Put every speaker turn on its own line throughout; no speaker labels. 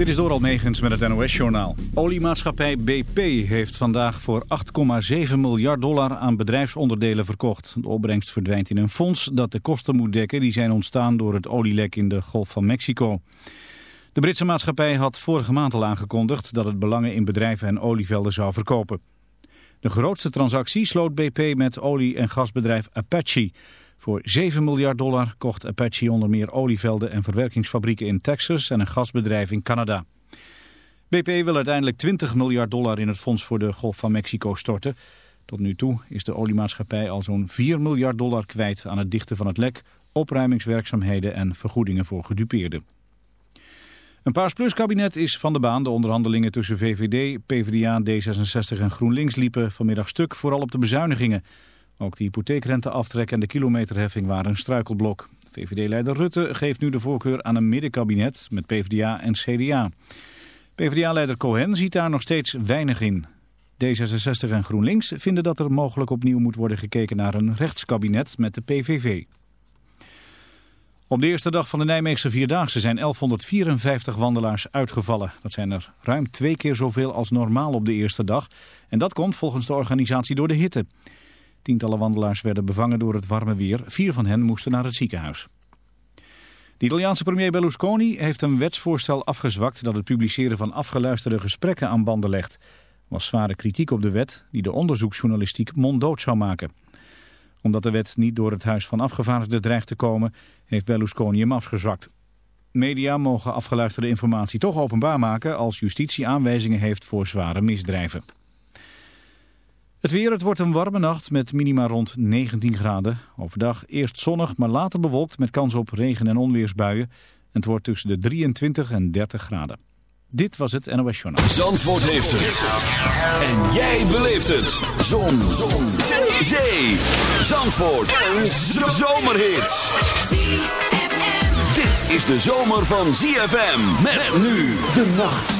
Dit is door Almegens met het NOS-journaal. Oliemaatschappij BP heeft vandaag voor 8,7 miljard dollar aan bedrijfsonderdelen verkocht. De opbrengst verdwijnt in een fonds dat de kosten moet dekken... die zijn ontstaan door het olielek in de Golf van Mexico. De Britse maatschappij had vorige maand al aangekondigd... dat het belangen in bedrijven en olievelden zou verkopen. De grootste transactie sloot BP met olie- en gasbedrijf Apache... Voor 7 miljard dollar kocht Apache onder meer olievelden en verwerkingsfabrieken in Texas en een gasbedrijf in Canada. BP wil uiteindelijk 20 miljard dollar in het fonds voor de Golf van Mexico storten. Tot nu toe is de oliemaatschappij al zo'n 4 miljard dollar kwijt aan het dichten van het lek, opruimingswerkzaamheden en vergoedingen voor gedupeerden. Een Paars Plus kabinet is van de baan. De onderhandelingen tussen VVD, PvdA, D66 en GroenLinks liepen vanmiddag stuk, vooral op de bezuinigingen. Ook de hypotheekrenteaftrek en de kilometerheffing waren een struikelblok. VVD-leider Rutte geeft nu de voorkeur aan een middenkabinet met PvdA en CDA. PvdA-leider Cohen ziet daar nog steeds weinig in. D66 en GroenLinks vinden dat er mogelijk opnieuw moet worden gekeken naar een rechtskabinet met de PVV. Op de eerste dag van de Nijmeegse Vierdaagse zijn 1154 wandelaars uitgevallen. Dat zijn er ruim twee keer zoveel als normaal op de eerste dag. En dat komt volgens de organisatie door de hitte. Tientallen wandelaars werden bevangen door het warme weer. Vier van hen moesten naar het ziekenhuis. De Italiaanse premier Berlusconi heeft een wetsvoorstel afgezwakt dat het publiceren van afgeluisterde gesprekken aan banden legt. Er was zware kritiek op de wet die de onderzoeksjournalistiek monddood zou maken. Omdat de wet niet door het Huis van Afgevaardigden dreigt te komen, heeft Berlusconi hem afgezwakt. Media mogen afgeluisterde informatie toch openbaar maken als justitie aanwijzingen heeft voor zware misdrijven. Het weer, het wordt een warme nacht met minima rond 19 graden. Overdag eerst zonnig, maar later bewolkt met kans op regen- en onweersbuien. Het wordt tussen de 23 en 30 graden. Dit was het NOS Journaal.
Zandvoort heeft het. En jij beleeft het. Zon. Zon. Zee. Zandvoort. Een zomerhit. Dit is de zomer van ZFM. Met nu de nacht.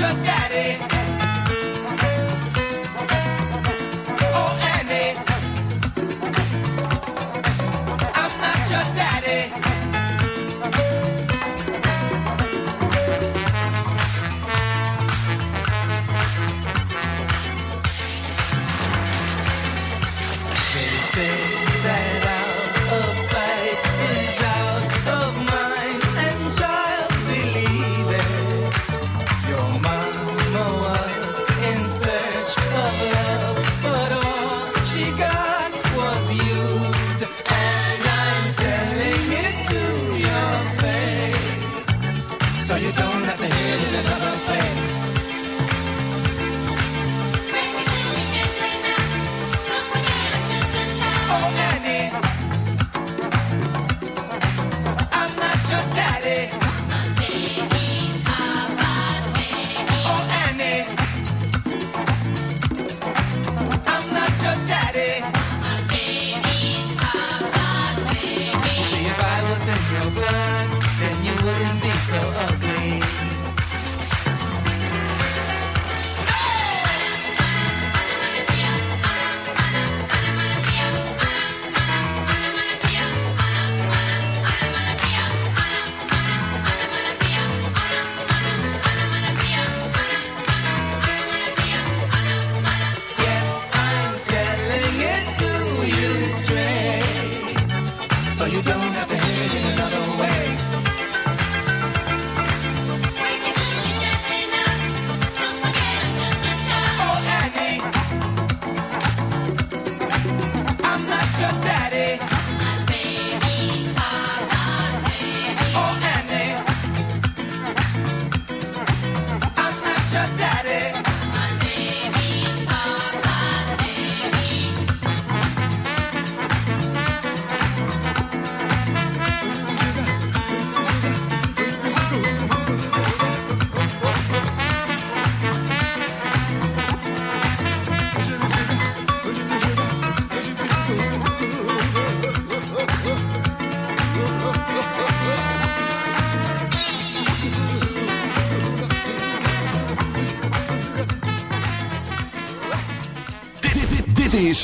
Is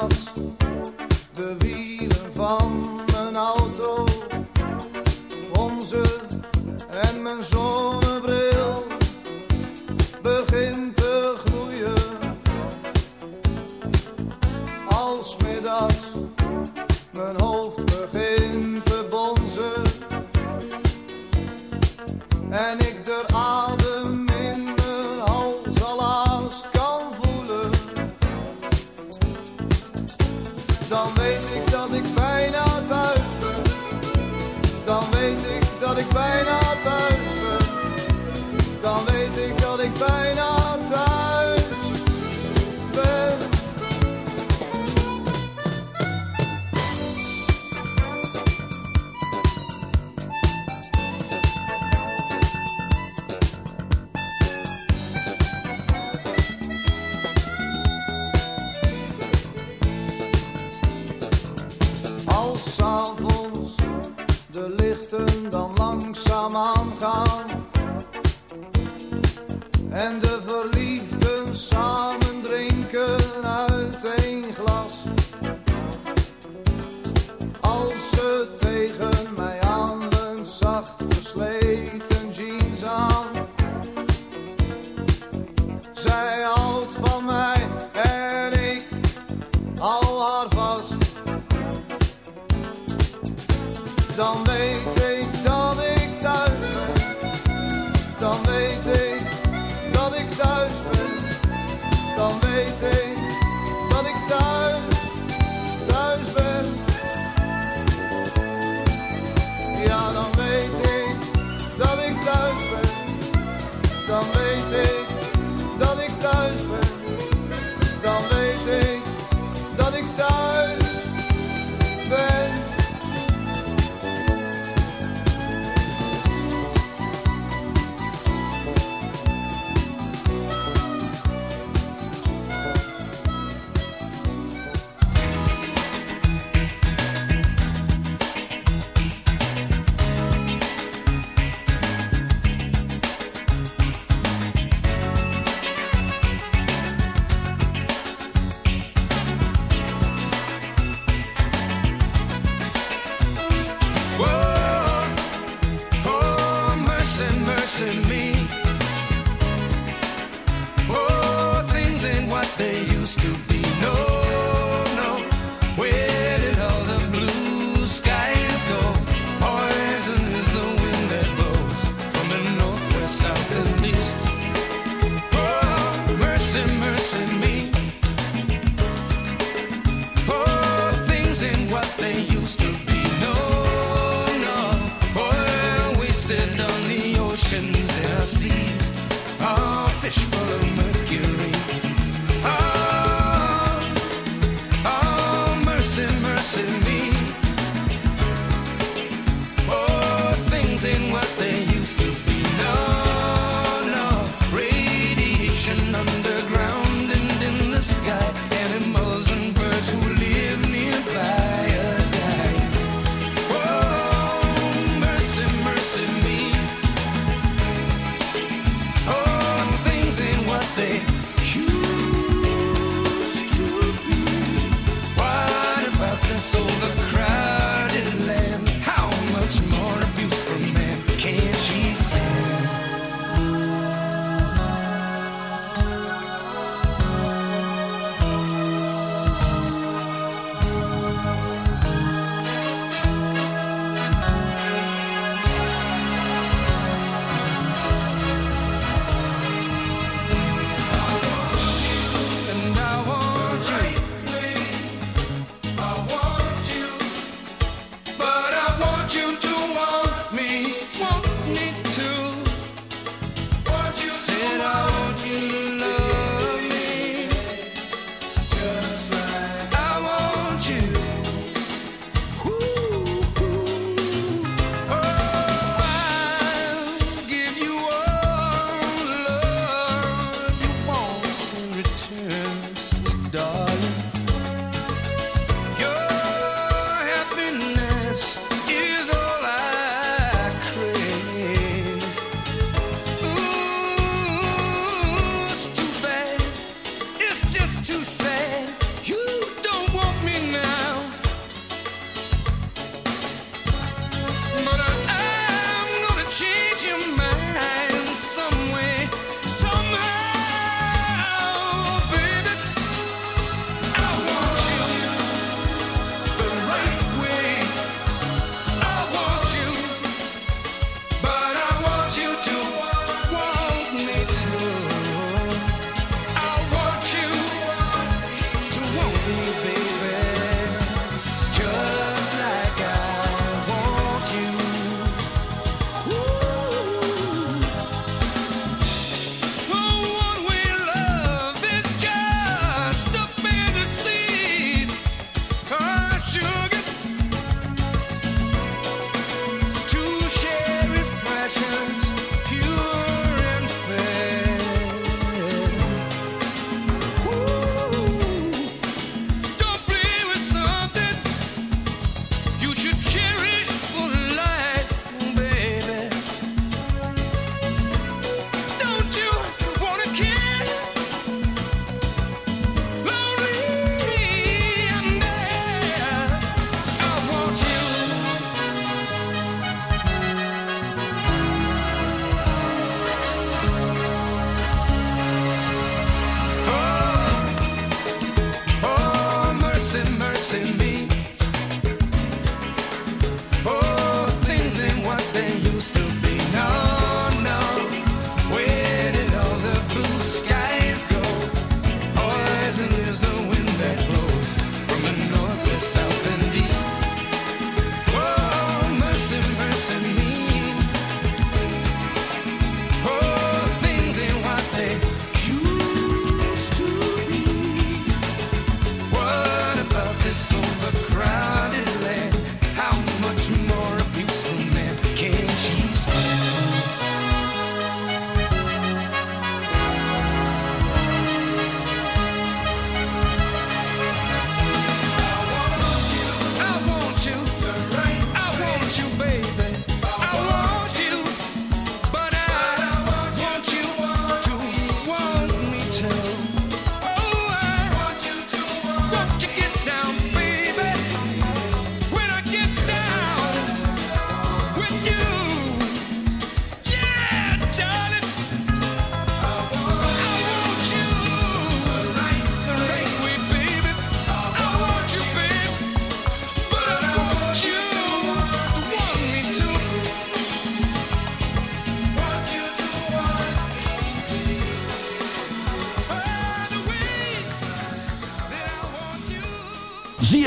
ben.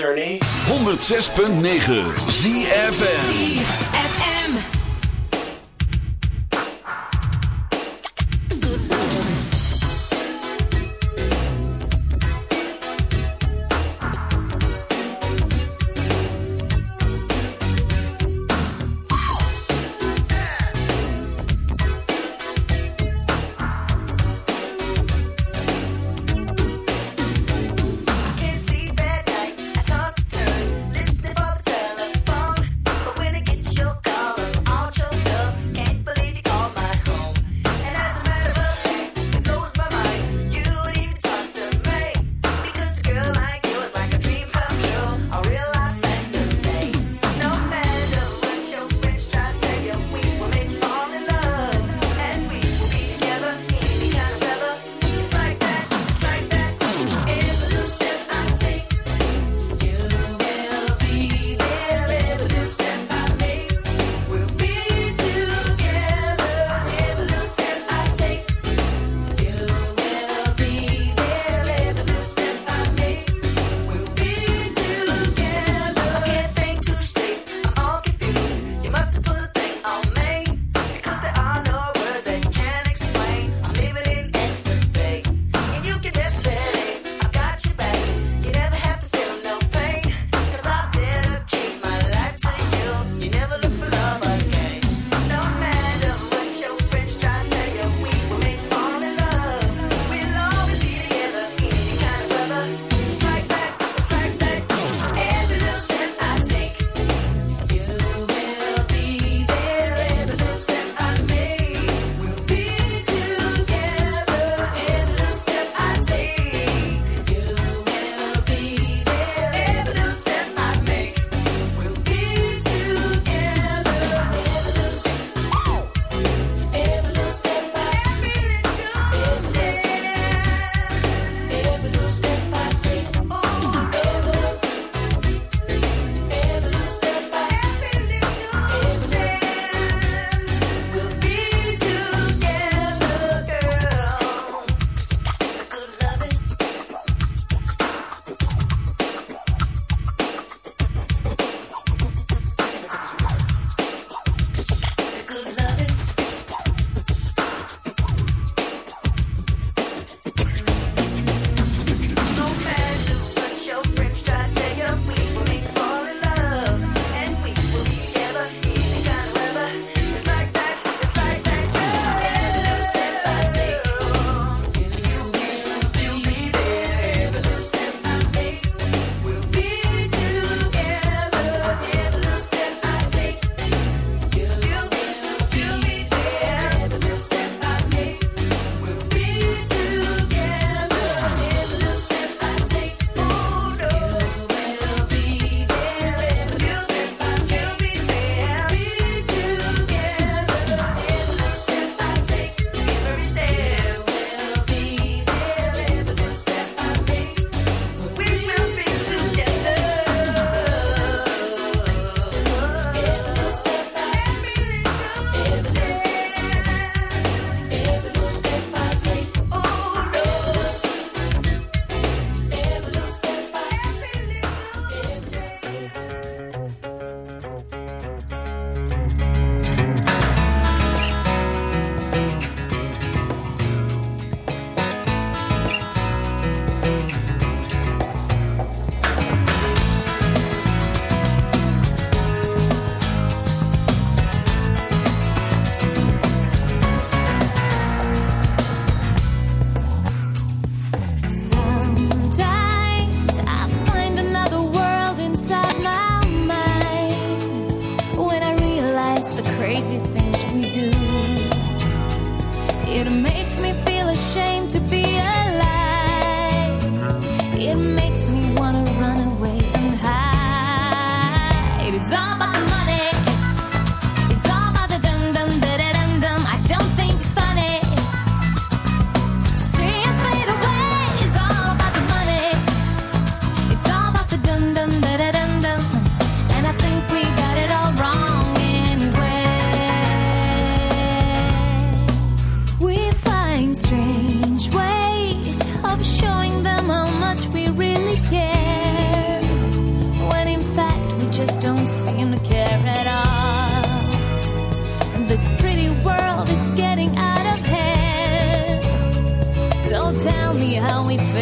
Journey.
106.9 ZFM.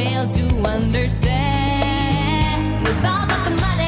fail to understand. It's all about the money.